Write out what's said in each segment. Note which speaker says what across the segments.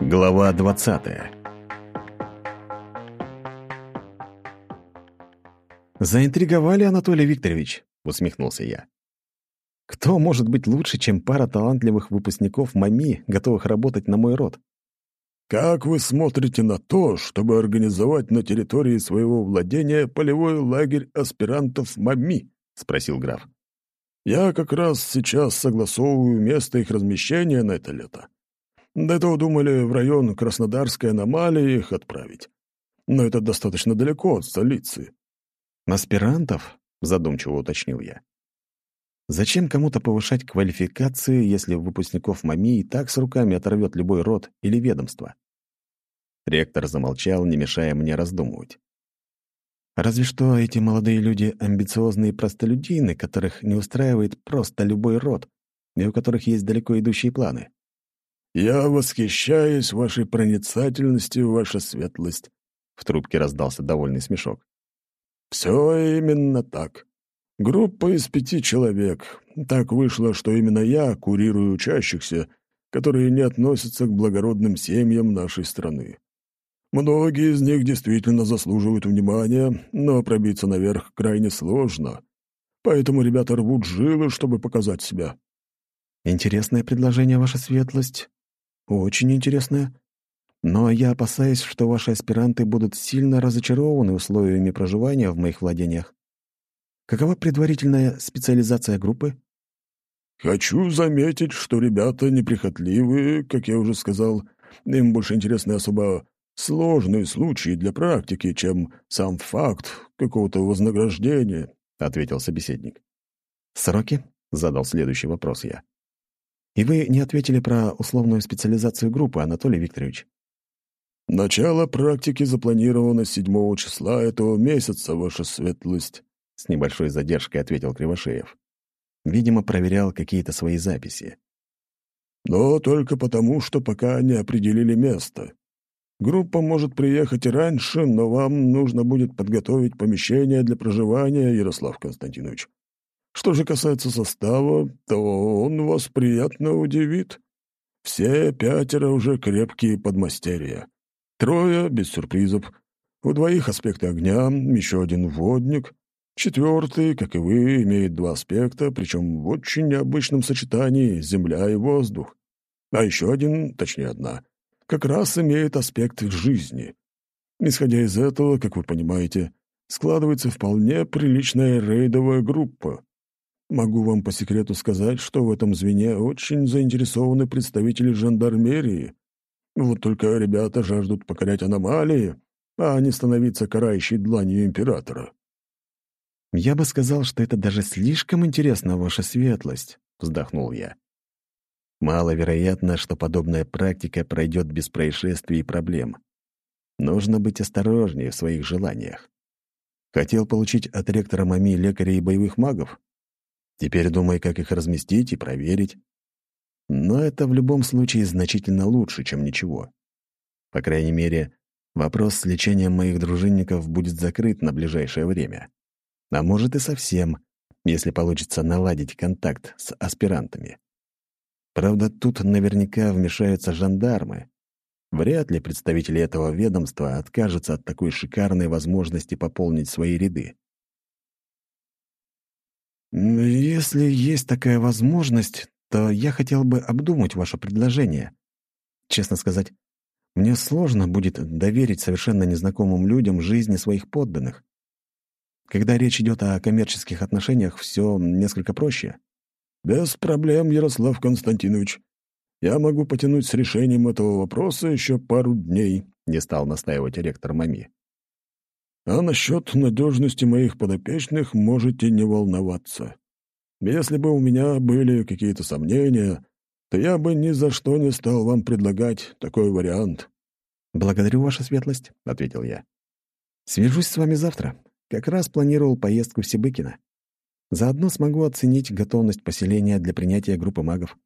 Speaker 1: Глава 20 «Заинтриговали, Анатолий Викторович», — усмехнулся я. «Кто может быть лучше, чем пара талантливых выпускников МАМИ, готовых работать на мой род?»
Speaker 2: «Как вы смотрите на то, чтобы организовать на территории своего владения полевой лагерь аспирантов МАМИ?» — спросил граф. «Я как раз сейчас согласовываю место их размещения на это лето. До этого думали в район Краснодарской аномалии их отправить. Но это достаточно далеко от столицы.
Speaker 1: «Аспирантов?» — задумчиво уточнил я. «Зачем кому-то повышать квалификации, если выпускников МАМИ и так с руками оторвет любой род или ведомство?» Ректор замолчал, не мешая мне раздумывать. Разве что эти молодые люди — амбициозные простолюдины, которых не устраивает просто любой род, и у которых есть далеко идущие планы.
Speaker 2: «Я восхищаюсь вашей проницательностью, ваша светлость», — в трубке раздался довольный смешок. «Все именно так. Группа из пяти человек. Так вышло, что именно я курирую учащихся, которые не относятся к благородным семьям нашей страны. Многие из них действительно заслуживают внимания, но пробиться наверх крайне сложно. Поэтому ребята рвут жилы, чтобы показать себя».
Speaker 1: «Интересное предложение, ваша светлость», очень интересная. Но я опасаюсь, что ваши аспиранты будут сильно разочарованы условиями проживания в моих владениях. Какова предварительная специализация группы?
Speaker 2: Хочу заметить, что ребята неприхотливые, как я уже сказал. Им больше интересны особо сложные случаи для практики, чем сам факт какого-то вознаграждения, — ответил собеседник.
Speaker 1: «Сроки?» — задал следующий вопрос я. И вы не ответили про условную специализацию группы, Анатолий Викторович.
Speaker 2: «Начало практики запланировано 7 числа этого месяца, ваша светлость», —
Speaker 1: с небольшой задержкой ответил Кривошеев. Видимо, проверял какие-то свои записи.
Speaker 2: «Но только потому, что пока не определили место. Группа может приехать и раньше, но вам нужно будет подготовить помещение для проживания, Ярослав Константинович. Что же касается состава, то он вас приятно удивит. Все пятеро уже крепкие подмастерья. Трое без сюрпризов. У двоих аспекты огня, еще один водник. Четвертый, как и вы, имеет два аспекта, причем в очень необычном сочетании — земля и воздух. А еще один, точнее одна, как раз имеет аспект жизни. Исходя из этого, как вы понимаете, складывается вполне приличная рейдовая группа. Могу вам по секрету сказать, что в этом звене очень заинтересованы представители жандармерии. Вот только ребята жаждут покорять аномалии, а не становиться карающей дланью императора».
Speaker 1: «Я бы сказал, что это даже слишком интересно, ваша светлость», — вздохнул я. «Маловероятно, что подобная практика пройдет без происшествий и проблем. Нужно быть осторожнее в своих желаниях. Хотел получить от ректора МАМИ лекарей и боевых магов? Теперь думай, как их разместить и проверить. Но это в любом случае значительно лучше, чем ничего. По крайней мере, вопрос с лечением моих дружинников будет закрыт на ближайшее время. А может и совсем, если получится наладить контакт с аспирантами. Правда, тут наверняка вмешаются жандармы. Вряд ли представители этого ведомства откажутся от такой шикарной возможности пополнить свои ряды. «Если есть такая возможность, то я хотел бы обдумать ваше предложение. Честно сказать, мне сложно будет доверить совершенно незнакомым людям жизни своих подданных. Когда речь идет о коммерческих отношениях, все несколько проще».
Speaker 2: «Без проблем, Ярослав Константинович. Я могу потянуть с решением этого вопроса еще пару дней», — не стал настаивать ректор Мами. А насчет надежности моих подопечных можете не волноваться. Если бы у меня были какие-то сомнения, то я бы ни за что не стал вам предлагать такой вариант».
Speaker 1: «Благодарю, ваша светлость», — ответил я. «Свяжусь с вами завтра. Как раз планировал поездку в Сибыкино. Заодно смогу оценить готовность поселения для принятия группы магов».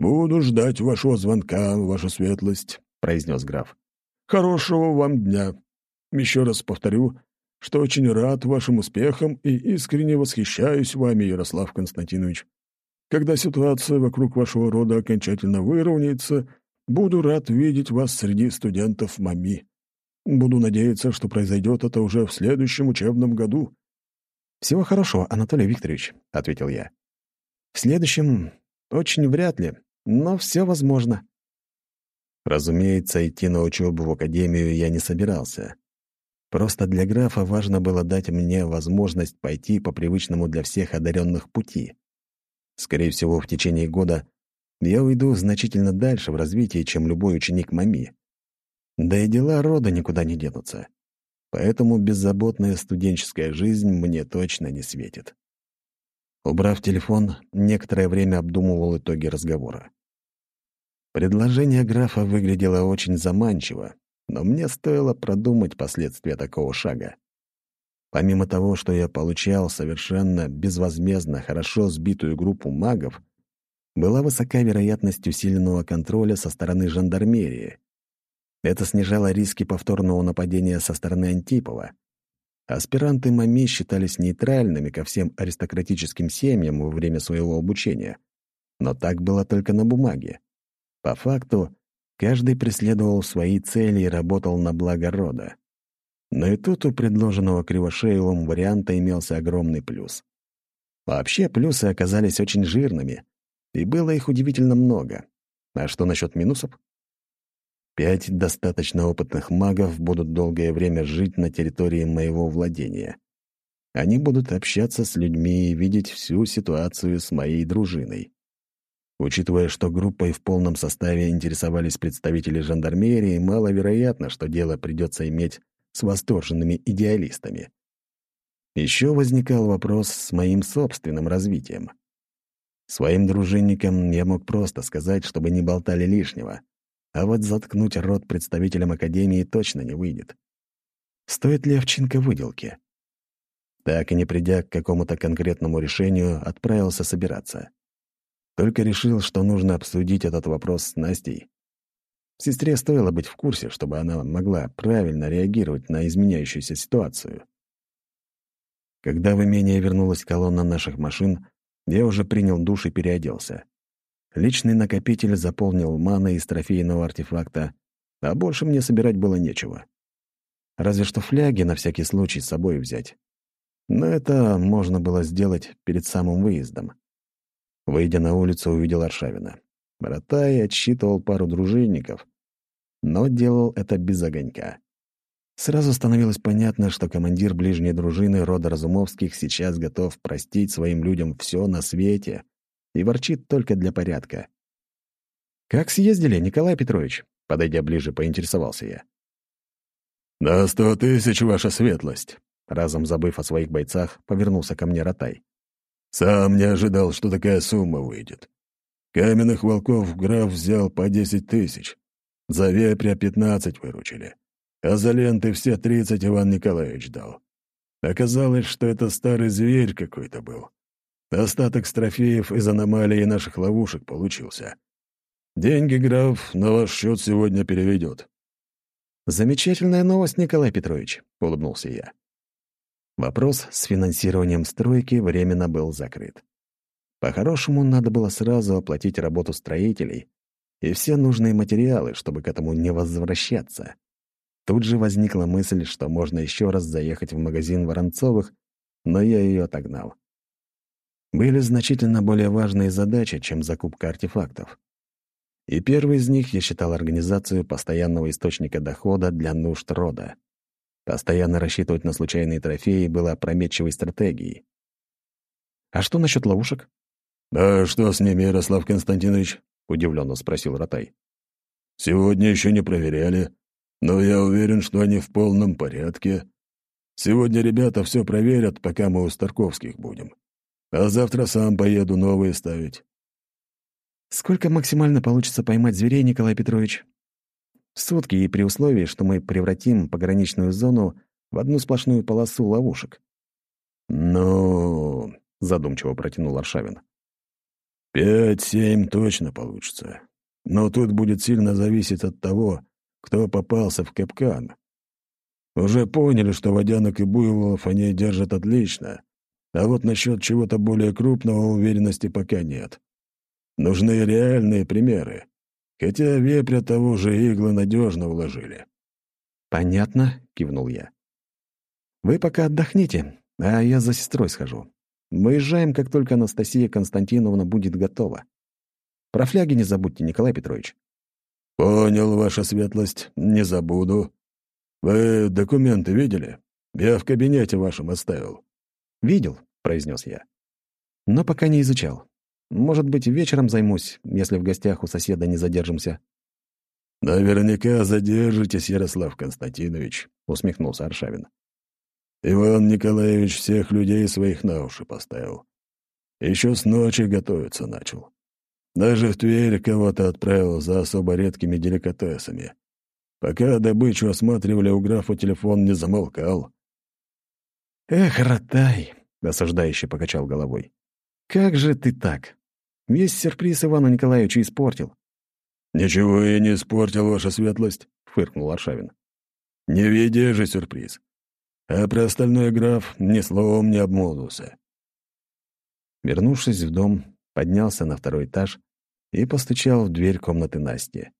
Speaker 2: «Буду ждать вашего звонка, ваша светлость», — произнес граф. «Хорошего вам дня». Еще раз повторю, что очень рад вашим успехам и искренне восхищаюсь вами, Ярослав Константинович. Когда ситуация вокруг вашего рода окончательно выровняется, Буду рад видеть вас среди студентов МАМИ. Буду надеяться, что произойдет это уже в следующем учебном году».
Speaker 1: «Всего хорошего, Анатолий Викторович», — ответил я. «В следующем очень вряд ли, но все возможно». Разумеется, идти на учебу в академию я не собирался. Просто для графа важно было дать мне возможность пойти по привычному для всех одаренных пути. Скорее всего, в течение года я уйду значительно дальше в развитии, чем любой ученик Мами. Да и дела рода никуда не денутся. Поэтому беззаботная студенческая жизнь мне точно не светит. Убрав телефон, некоторое время обдумывал итоги разговора. Предложение графа выглядело очень заманчиво, но мне стоило продумать последствия такого шага. Помимо того, что я получал совершенно безвозмездно хорошо сбитую группу магов, была высока вероятность усиленного контроля со стороны жандармерии. Это снижало риски повторного нападения со стороны Антипова. Аспиранты МАМИ считались нейтральными ко всем аристократическим семьям во время своего обучения. Но так было только на бумаге. По факту, Каждый преследовал свои цели и работал на благо рода. Но и тут у предложенного Кривошеевым варианта имелся огромный плюс. Вообще, плюсы оказались очень жирными, и было их удивительно много. А что насчет минусов? Пять достаточно опытных магов будут долгое время жить на территории моего владения. Они будут общаться с людьми и видеть всю ситуацию с моей дружиной. Учитывая, что группой в полном составе интересовались представители жандармерии, маловероятно, что дело придется иметь с восторженными идеалистами. Еще возникал вопрос с моим собственным развитием. Своим дружинникам я мог просто сказать, чтобы не болтали лишнего, а вот заткнуть рот представителям Академии точно не выйдет. Стоит ли овчинка выделки? Так и не придя к какому-то конкретному решению, отправился собираться. Только решил, что нужно обсудить этот вопрос с Настей. Сестре стоило быть в курсе, чтобы она могла правильно реагировать на изменяющуюся ситуацию. Когда в имение вернулась колонна наших машин, я уже принял душ и переоделся. Личный накопитель заполнил маной из трофейного артефакта, а больше мне собирать было нечего. Разве что фляги на всякий случай с собой взять. Но это можно было сделать перед самым выездом. Выйдя на улицу, увидел Аршавина. Боротай отсчитывал пару дружинников, но делал это без огонька. Сразу становилось понятно, что командир ближней дружины рода Разумовских сейчас готов простить своим людям все на свете и ворчит только для порядка. «Как съездили, Николай Петрович?» Подойдя ближе, поинтересовался я.
Speaker 2: «На сто тысяч, ваша светлость!»
Speaker 1: Разом забыв о своих бойцах, повернулся ко мне Ротай.
Speaker 2: Сам не ожидал, что такая сумма выйдет. Каменных волков граф взял по десять тысяч. За вепря пятнадцать выручили. А за ленты все тридцать Иван Николаевич дал. Оказалось, что это старый зверь какой-то был. Остаток с из аномалии наших ловушек получился. Деньги граф на ваш счет сегодня переведет.
Speaker 1: «Замечательная новость, Николай Петрович», — улыбнулся я. Вопрос с финансированием стройки временно был закрыт. По-хорошему, надо было сразу оплатить работу строителей и все нужные материалы, чтобы к этому не возвращаться. Тут же возникла мысль, что можно еще раз заехать в магазин Воронцовых, но я ее отогнал. Были значительно более важные задачи, чем закупка артефактов. И первый из них я считал организацию постоянного источника дохода для нужд рода. Постоянно рассчитывать на случайные трофеи было опрометчивой стратегией. «А что насчет ловушек?»
Speaker 2: «Да что с ними, Ярослав Константинович?» — удивленно спросил Ротай. «Сегодня еще не проверяли, но я уверен, что они в полном порядке. Сегодня ребята все проверят, пока мы у Старковских будем. А завтра сам поеду новые ставить».
Speaker 1: «Сколько максимально получится поймать зверей, Николай Петрович?» Сутки и при условии, что мы превратим пограничную зону в одну сплошную полосу ловушек.
Speaker 2: «Ну...» — задумчиво протянул Аршавин. «Пять-семь точно получится. Но тут будет сильно зависеть от того, кто попался в капкан. Уже поняли, что водянок и буйволов они держат отлично, а вот насчет чего-то более крупного уверенности пока нет. Нужны реальные примеры. Хотя вепря того же иглы надежно вложили.
Speaker 1: «Понятно», — кивнул я. «Вы пока отдохните, а я за сестрой схожу. Выезжаем, как только Анастасия Константиновна будет готова. Про фляги не забудьте, Николай Петрович».
Speaker 2: «Понял, ваша светлость, не забуду. Вы документы видели? Я в кабинете вашем оставил».
Speaker 1: «Видел», — произнес я. «Но пока не изучал. Может быть, вечером займусь, если в гостях у соседа не задержимся».
Speaker 2: «Наверняка задержитесь, Ярослав Константинович», — усмехнулся Аршавин. «Иван Николаевич всех людей своих на уши поставил. Еще с ночи готовиться начал. Даже в Тверь кого-то отправил за особо редкими деликатесами. Пока добычу осматривали, у графа телефон не замолкал».
Speaker 1: «Эх, ротай!» — осуждающе покачал головой. «Как же ты так? Весь сюрприз Ивану Николаевичу испортил.
Speaker 2: «Ничего я не испортил, ваша светлость», — фыркнул Аршавин. «Не видя же сюрприз. А про остальное граф ни словом не обмолвился».
Speaker 1: Вернувшись в дом, поднялся на второй этаж и постучал в дверь комнаты Насти.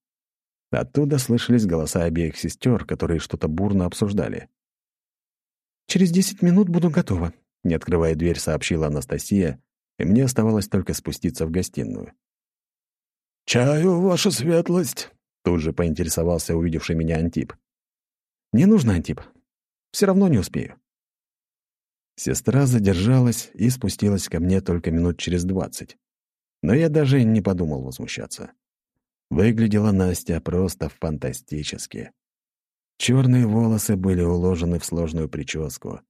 Speaker 1: Оттуда слышались голоса обеих сестер, которые что-то бурно обсуждали. «Через десять минут буду готова», — не открывая дверь, сообщила Анастасия, и мне оставалось только спуститься в гостиную.
Speaker 2: «Чаю, ваша светлость?» — тут же поинтересовался увидевший меня Антип.
Speaker 1: «Не нужно, Антип. Все равно не успею». Сестра задержалась и спустилась ко мне только минут через двадцать. Но я даже не подумал возмущаться. Выглядела Настя просто фантастически. Черные волосы были уложены в сложную прическу.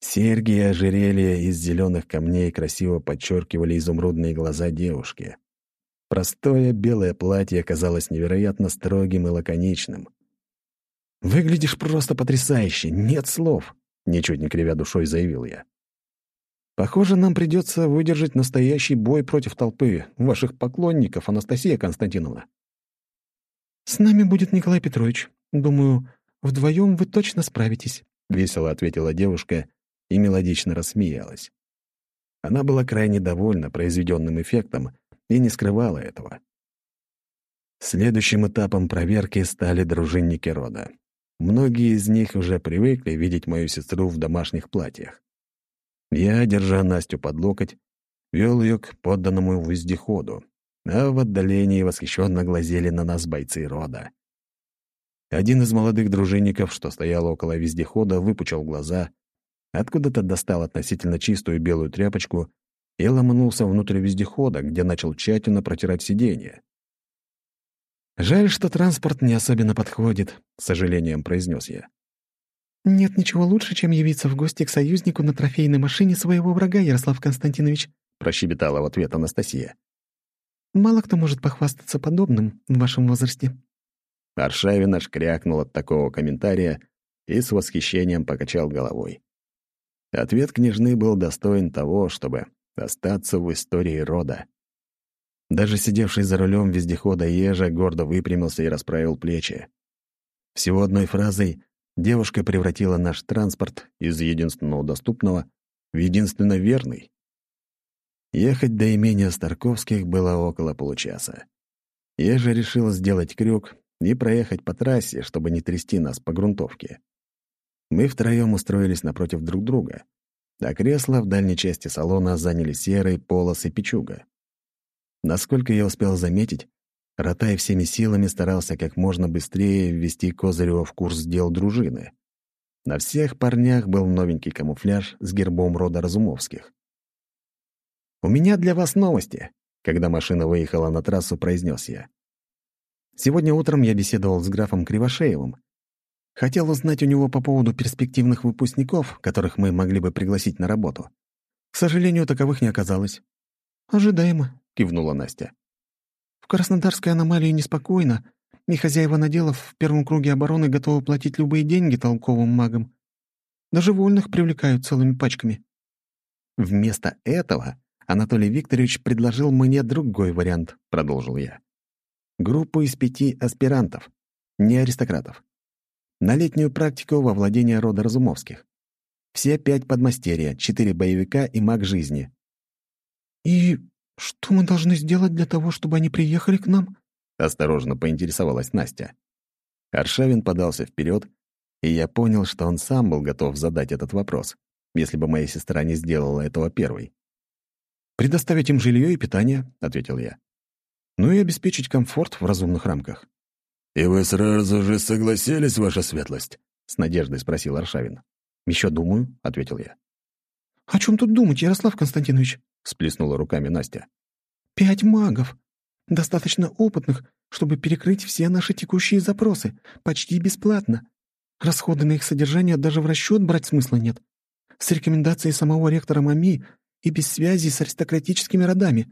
Speaker 1: Серьги и ожерелья из зеленых камней красиво подчеркивали изумрудные глаза девушки. Простое белое платье казалось невероятно строгим и лаконичным. «Выглядишь просто потрясающе, нет слов», — ничуть не кривя душой заявил я. «Похоже, нам придется выдержать настоящий бой против толпы ваших поклонников, Анастасия Константиновна». «С нами будет Николай Петрович. Думаю, вдвоем вы точно справитесь», — весело ответила девушка и мелодично рассмеялась. Она была крайне довольна произведенным эффектом и не скрывала этого. Следующим этапом проверки стали дружинники рода. Многие из них уже привыкли видеть мою сестру в домашних платьях. Я, держа Настю под локоть, вел ее к подданному вездеходу, а в отдалении восхищенно глазели на нас бойцы рода. Один из молодых дружинников, что стоял около вездехода, выпучил глаза, откуда-то достал относительно чистую белую тряпочку и ломанулся внутрь вездехода, где начал тщательно протирать сиденье. «Жаль, что транспорт не особенно подходит», — с сожалением произнес я. «Нет ничего лучше, чем явиться в гости к союзнику на трофейной машине своего врага, Ярослав Константинович», — прощебетала в ответ Анастасия. «Мало кто может похвастаться подобным в вашем возрасте». Аршавин аж крякнул от такого комментария и с восхищением покачал головой. Ответ княжны был достоин того, чтобы остаться в истории рода. Даже сидевший за рулем вездехода Ежа гордо выпрямился и расправил плечи. Всего одной фразой девушка превратила наш транспорт из единственного доступного в единственно верный. Ехать до имения Старковских было около получаса. Ежа решил сделать крюк и проехать по трассе, чтобы не трясти нас по грунтовке. Мы втроем устроились напротив друг друга — а кресла в дальней части салона заняли серый полос и печуга. Насколько я успел заметить, Ротай всеми силами старался как можно быстрее ввести Козырева в курс дел дружины. На всех парнях был новенький камуфляж с гербом рода Разумовских. «У меня для вас новости», — когда машина выехала на трассу, произнес я. «Сегодня утром я беседовал с графом Кривошеевым, Хотел узнать у него по поводу перспективных выпускников, которых мы могли бы пригласить на работу. К сожалению, таковых не оказалось. «Ожидаемо», — кивнула Настя. «В Краснодарской аномалии неспокойно, и хозяева наделов в первом круге обороны готовы платить любые деньги толковым магам. Даже вольных привлекают целыми пачками». «Вместо этого Анатолий Викторович предложил мне другой вариант», — продолжил я. «Группу из пяти аспирантов, не аристократов на летнюю практику во владение рода Разумовских. Все пять подмастерья, четыре боевика и маг жизни. «И что мы должны сделать для того, чтобы они приехали к нам?» осторожно поинтересовалась Настя. Аршавин подался вперед, и я понял, что он сам был готов задать этот вопрос, если бы моя сестра не сделала этого первой. «Предоставить им жилье и питание», — ответил я. «Ну и обеспечить комфорт в разумных рамках».
Speaker 2: «И вы сразу же согласились, ваша светлость?»
Speaker 1: — с надеждой спросил Аршавин. «Еще думаю», — ответил я.
Speaker 3: «О чем тут думать, Ярослав Константинович?» — сплеснула руками Настя. «Пять магов. Достаточно опытных, чтобы перекрыть все наши текущие запросы. Почти бесплатно. Расходы на их содержание даже в расчет брать смысла нет. С рекомендацией самого ректора МАМИ и без связи с аристократическими родами.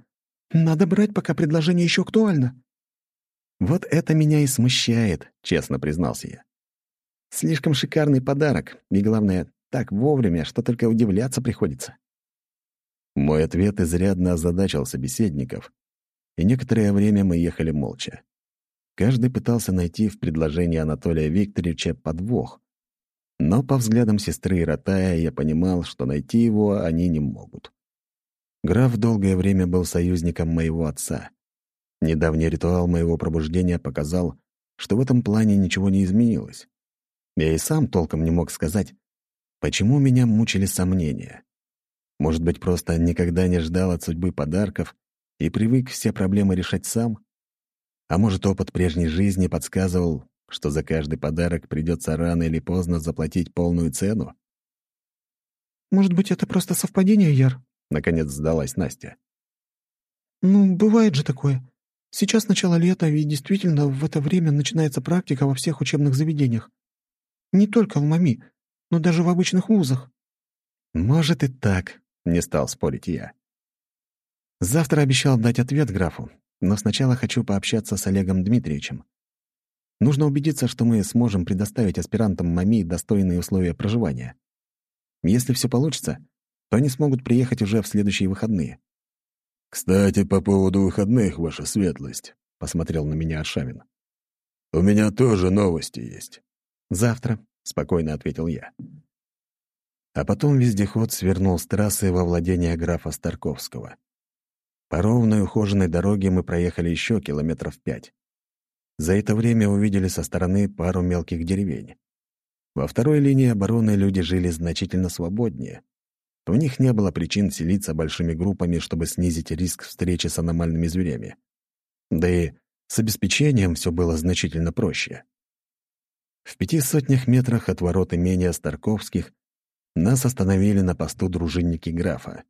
Speaker 3: Надо брать, пока предложение еще актуально».
Speaker 1: «Вот это меня и смущает», — честно признался я. «Слишком шикарный подарок, и, главное, так вовремя, что только удивляться приходится». Мой ответ изрядно озадачил собеседников, и некоторое время мы ехали молча. Каждый пытался найти в предложении Анатолия Викторовича подвох, но по взглядам сестры Ротая я понимал, что найти его они не могут. Граф долгое время был союзником моего отца. Недавний ритуал моего пробуждения показал, что в этом плане ничего не изменилось. Я и сам толком не мог сказать, почему меня мучили сомнения. Может быть, просто никогда не ждал от судьбы подарков и привык все проблемы решать сам? А может, опыт прежней жизни подсказывал, что за каждый подарок придется рано или поздно заплатить полную цену?
Speaker 3: «Может быть, это просто совпадение, Яр?»
Speaker 1: — наконец сдалась Настя.
Speaker 3: «Ну, бывает же такое. Сейчас начало лета, и действительно в это время начинается практика во всех учебных заведениях. Не только в МАМИ, но даже в обычных вузах».
Speaker 1: «Может и так», — не стал спорить я. Завтра обещал дать ответ графу, но сначала хочу пообщаться с Олегом Дмитриевичем. Нужно убедиться, что мы сможем предоставить аспирантам МАМИ достойные условия проживания. Если все получится, то они смогут приехать уже в следующие выходные.
Speaker 2: «Кстати, по поводу выходных, ваша светлость», — посмотрел на меня Аршавин. «У меня тоже новости есть».
Speaker 1: «Завтра», — спокойно ответил я. А потом вездеход свернул с трассы во владение графа Старковского. По ровной ухоженной дороге мы проехали еще километров пять. За это время увидели со стороны пару мелких деревень. Во второй линии обороны люди жили значительно свободнее. У них не было причин селиться большими группами, чтобы снизить риск встречи с аномальными зверями. Да и с обеспечением все было значительно проще. В пяти сотнях метрах от ворот имения Старковских нас остановили на посту дружинники графа.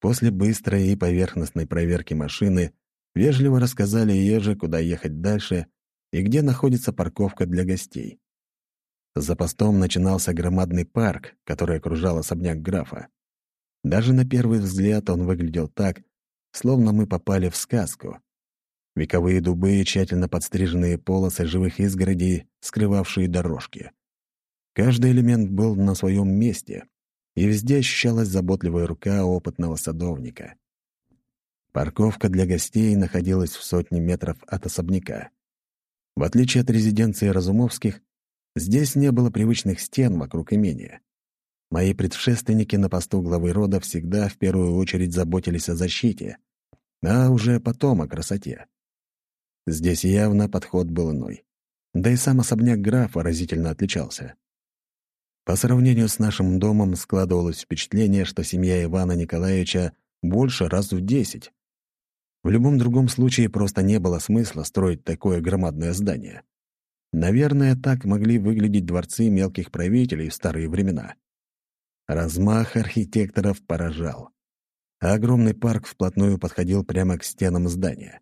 Speaker 1: После быстрой и поверхностной проверки машины вежливо рассказали Еже, куда ехать дальше и где находится парковка для гостей. За постом начинался громадный парк, который окружал особняк графа. Даже на первый взгляд он выглядел так, словно мы попали в сказку. Вековые дубы тщательно подстриженные полосы живых изгородей, скрывавшие дорожки. Каждый элемент был на своем месте, и везде ощущалась заботливая рука опытного садовника. Парковка для гостей находилась в сотне метров от особняка. В отличие от резиденции Разумовских, здесь не было привычных стен вокруг имения. Мои предшественники на посту главы рода всегда в первую очередь заботились о защите, а уже потом о красоте. Здесь явно подход был иной. Да и сам особняк графа разительно отличался. По сравнению с нашим домом складывалось впечатление, что семья Ивана Николаевича больше раз в десять. В любом другом случае просто не было смысла строить такое громадное здание. Наверное, так могли выглядеть дворцы мелких правителей в старые времена. Размах архитекторов поражал. Огромный парк вплотную подходил прямо к стенам здания.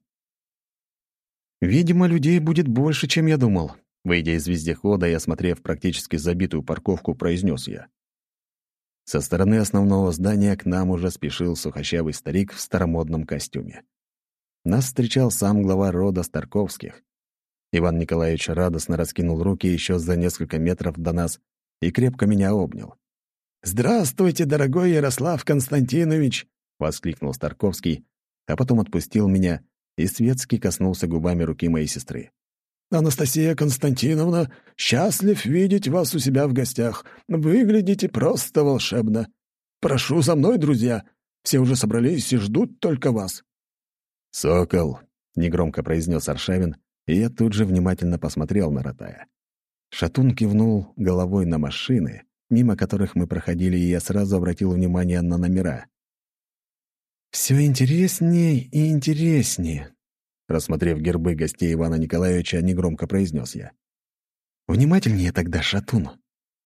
Speaker 1: «Видимо, людей будет больше, чем я думал», Выйдя из вездехода и осмотрев практически забитую парковку, произнес я. Со стороны основного здания к нам уже спешил сухощавый старик в старомодном костюме. Нас встречал сам глава рода Старковских. Иван Николаевич радостно раскинул руки еще за несколько метров до нас и крепко меня обнял.
Speaker 4: «Здравствуйте, дорогой Ярослав Константинович!»
Speaker 1: — воскликнул Старковский, а потом отпустил меня и светски коснулся губами руки моей сестры.
Speaker 4: Анастасия Константиновна, счастлив видеть вас у себя в гостях. Выглядите просто волшебно. Прошу за мной, друзья. Все уже собрались и ждут только вас».
Speaker 2: «Сокол, —
Speaker 1: негромко произнес Аршавин, и я тут же внимательно посмотрел на Ротая. Шатун кивнул головой на машины, мимо которых мы проходили, и я сразу обратил внимание на номера.
Speaker 3: «Все интереснее и интереснее», — рассмотрев гербы гостей Ивана Николаевича, негромко произнес я. «Внимательнее тогда, Шатун.